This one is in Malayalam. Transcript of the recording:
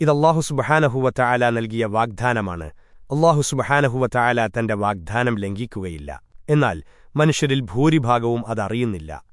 ഇത് അള്ളാഹു സുബഹാനഹുവ ചായാല നൽകിയ വാഗ്ദാനമാണ്. അള്ളാഹു സുബഹാനഹുവ ചായാല തന്റെ വാഗ്ദാനം ലംഘിക്കുകയില്ല. എന്നാൽ മനുഷ്യരിൽ ഭൂരിഭാഗവും അതറിയുന്നില്ല